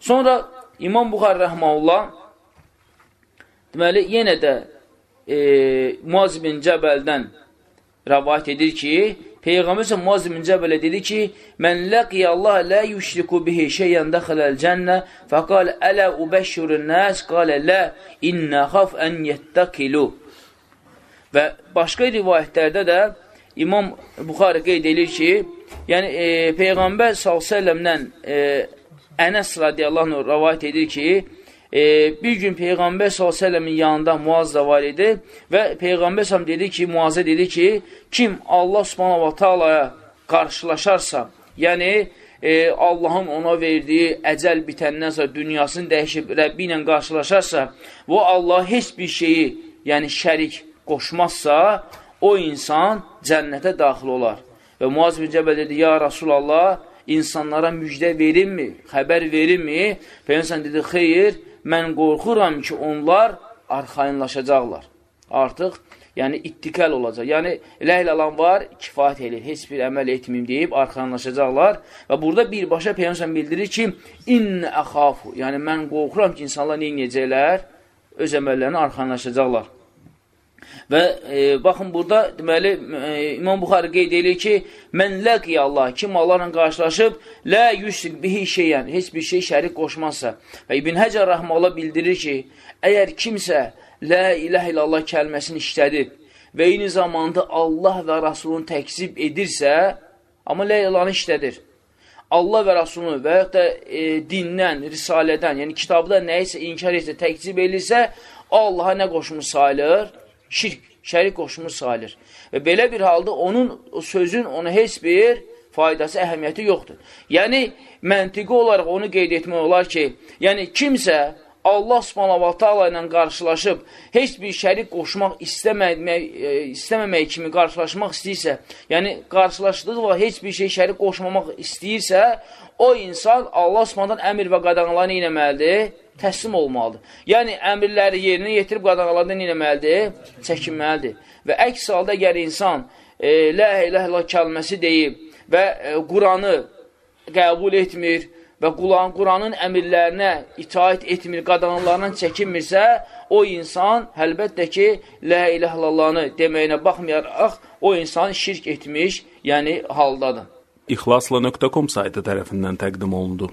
Sonra İmam Buxar Rəhmaullah deməli, yenə də e, Muaz bin Cəbəldən rəvayət edir ki, Peyğəmbər isə Muaz bin Cəbələ dedi ki, Mən ləqiyə Allah lə yüşriku bihi şeyən dəxiləl cənnə fəqal ələ ubəşşürün nəs? Qalə lə innə xaf ən yəttəqilu. Və başqa rivayətlərdə də İmam Buxarı qeyd edir ki, yəni e, Peyğəmbər s.ə.vələ e, Ənəs radiyallahu anh rəvayət edir ki, e, bir gün Peyğəmbər s.ə.v-in yanında Muaz da var idi və Peyğəmbər s.ə.v dedi ki, Muazə dedi ki, kim Allah ta'alaya qarşılaşarsa, yəni e, Allahın ona verdiyi əcəl bitəndən sonra dünyasını dəyişib Rəbbi ilə qarşılaşarsa, bu Allah heç bir şeyi, yəni şərik qoşmazsa, o insan cənnətə daxil olar. Və Muaz bin Cəbəl dedi, ya Rasulallah, insanlara müjdə verinmi, xəbər verinmi? Peyyəmsən dedi, xeyr, mən qorxuram ki, onlar arxayınlaşacaqlar. Artıq, yəni ittikəl olacaq. Yəni, ləhl alan var, kifayət edir, heç bir əməl etməyim deyib, arxayınlaşacaqlar. Və burada birbaşa Peyyəmsən bildirir ki, innə əxafu, yəni mən qorxuram ki, insanlar neynəyəcəklər? Öz əməllərini arxayınlaşacaqlar. Və e, baxın, burada deməli, e, İmam Buxarı qeyd edir ki, mən ləqiyə Allah, kim Allahla qarşılaşıb, lə yüsrik bihi şeyən, heç bir şey şərik qoşmazsa. Və İbn Həcər Rəhmələ bildirir ki, əgər kimsə lə iləh illallah kəlməsini işlədib və eyni zamanda Allah və Rasulunu təkzib edirsə, amma lə ilanı işlədir. Allah və Rasulunu və yaxud da e, dindən, risalədən, yəni kitabda nəyisə inkar etsə, təkzib edirsə, Allaha nə qoşmuş sayılır? Şirk, şərik qoşmuş sayılır. Və belə bir halda onun sözün ona heç bir faydası, əhəmiyyəti yoxdur. Yəni, məntiqi olaraq onu qeyd etmək olar ki, yəni kimsə Allah subhanahu ta'ala ilə qarşılaşıb, heç bir şərik qoşmaq istəməmək, e, istəməmək kimi qarşılaşmaq istəyirsə, yəni qarşılaşdığı və heç bir şey şərik qoşmamaq istəyirsə, o insan Allah subhanahu əmr və qadağalarını eləməlidir təslim olmalıdır. Yəni, əmrləri yerinə yetirib qadağalardan eləməlidir, çəkinməlidir. Və əks halda əgər insan e, lə ilə ilə kəlməsi deyib və e, Quranı qəbul etmir və Quranın əmirlərinə itaət etmir, qadağalarından çəkinmirsə, o insan əlbəttə ki, lə ilə illallanı deməyinə baxmayaraq, o insan şirk etmiş, yəni haldadır. İxlasla.com saytı tərəfindən təqdim olundu.